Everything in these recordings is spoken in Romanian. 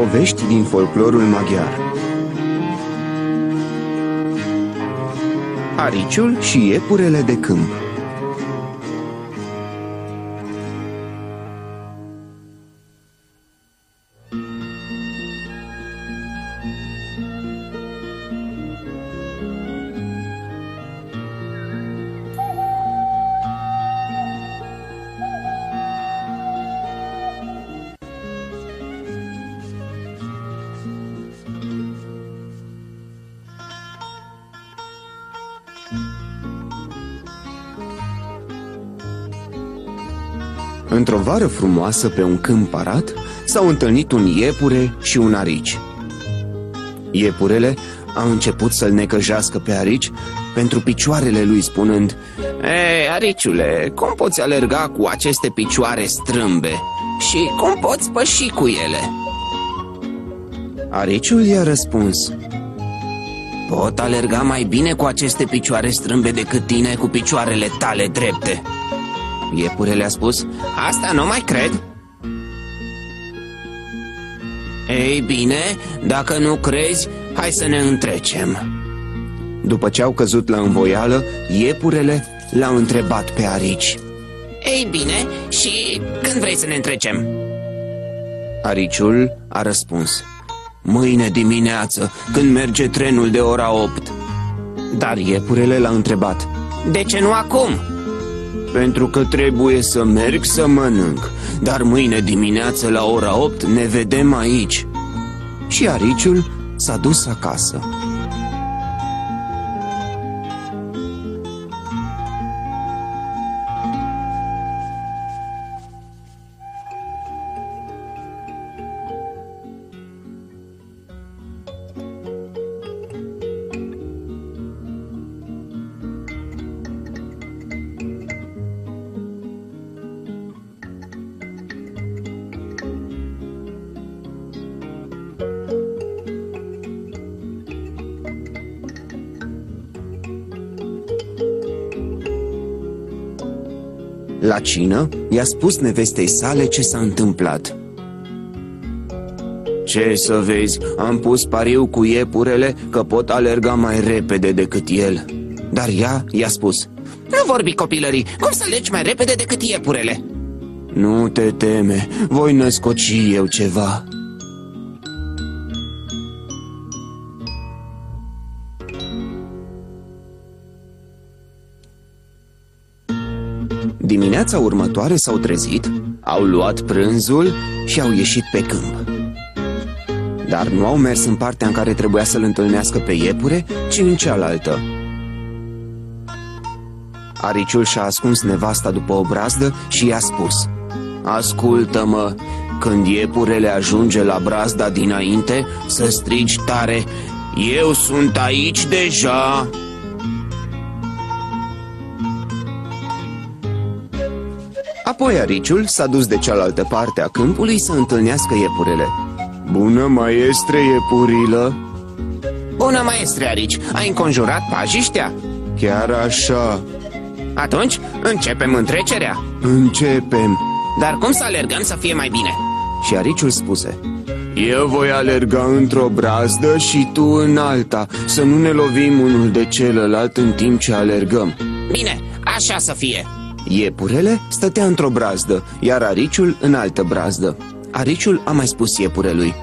Povești din folclorul maghiar. Ariciul și iepurele de câmp Într-o vară frumoasă pe un câmp parat s-au întâlnit un iepure și un arici. Iepurele a început să-l necăjească pe arici pentru picioarele lui spunând Ei, ariciule, cum poți alerga cu aceste picioare strâmbe? Și cum poți păși cu ele? Ariciul i-a răspuns Pot alerga mai bine cu aceste picioare strâmbe decât tine cu picioarele tale drepte Iepurele a spus. Asta nu mai cred. Ei bine, dacă nu crezi, hai să ne întrecem. După ce au căzut la învoială, iepurele l-au întrebat pe Arici. Ei bine, și când vrei să ne întrecem? Ariciul a răspuns. Mâine dimineață, când merge trenul de ora 8 Dar iepurele l-a întrebat. De ce nu acum? Pentru că trebuie să merg să mănânc. Dar mâine dimineață la ora 8 ne vedem aici. Și ariciul s-a dus acasă La cină, i-a spus nevestei sale ce s-a întâmplat. Ce să vezi, am pus pariu cu iepurele că pot alerga mai repede decât el. Dar ea i-a spus, Nu vorbi copilării, cum să legi mai repede decât iepurele? Nu te teme, voi născoci eu ceva. Dimineața următoare s-au trezit, au luat prânzul și au ieșit pe câmp. Dar nu au mers în partea în care trebuia să-l întâlnească pe iepure, ci în cealaltă. Ariciul și-a ascuns nevasta după o brazdă și i-a spus Ascultă-mă, când iepurele ajunge la brazda dinainte, să strigi tare Eu sunt aici deja!" Apoi ariciul s-a dus de cealaltă parte a câmpului să întâlnească iepurele. Bună, maestre iepurilă! Bună, maestre Arici, ai înconjurat pajiștea? Chiar așa. Atunci începem întrecerea Începem. Dar cum să alergăm să fie mai bine? Și ariciul spuse. Eu voi alerga într-o brazdă și tu în alta, să nu ne lovim unul de celălalt în timp ce alergăm. Bine, așa să fie Iepurele stătea într-o brazdă, iar ariciul în altă brazdă. Ariciul a mai spus iepurelui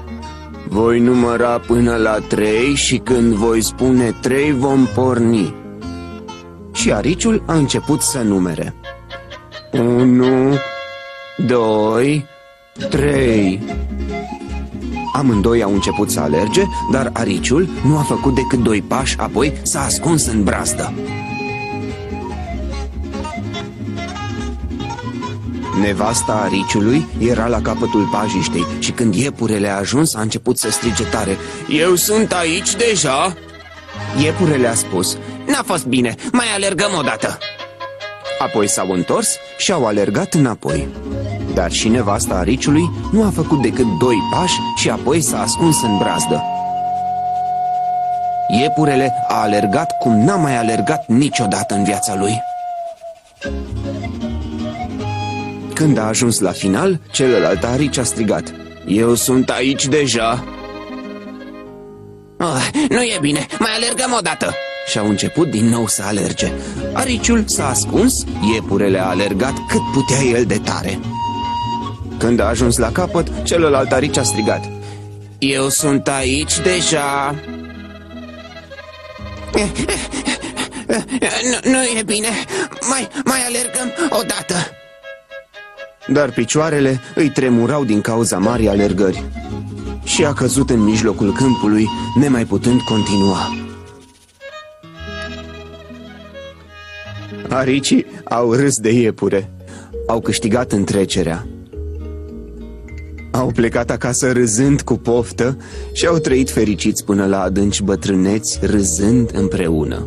Voi număra până la trei și când voi spune trei vom porni. Și ariciul a început să numere. Unu, doi, trei. Amândoi au început să alerge, dar ariciul nu a făcut decât doi pași, apoi s-a ascuns în brazdă Nevasta ariciului era la capătul pajiștei și când iepurele a ajuns a început să strige tare. Eu sunt aici deja! Iepurele a spus N-a fost bine, mai alergăm o dată Apoi s-au întors și au alergat înapoi. Dar și nevasta ariciului nu a făcut decât doi pași și apoi s-a ascuns în brazdă. Iepurele a alergat cum n-a mai alergat niciodată în viața lui când a ajuns la final, celălalt arici a strigat Eu sunt aici deja. Oh, Nu e bine, mai alergăm o dată. Și au început din nou să alerge. Ariciul s-a ascuns, iepurele a alergat cât putea el de tare. Când a ajuns la capăt, celălalt arici a strigat Eu sunt aici deja. Nu, nu e bine, mai, mai alergăm o dată Dar picioarele îi tremurau din cauza marii alergări. Și a căzut în mijlocul câmpului, nemai putând continua. Aricii au râs de iepure. Au câștigat întrecerea. Au plecat acasă râzând cu poftă și au trăit fericiți până la adânci bătrâneți, râzând împreună.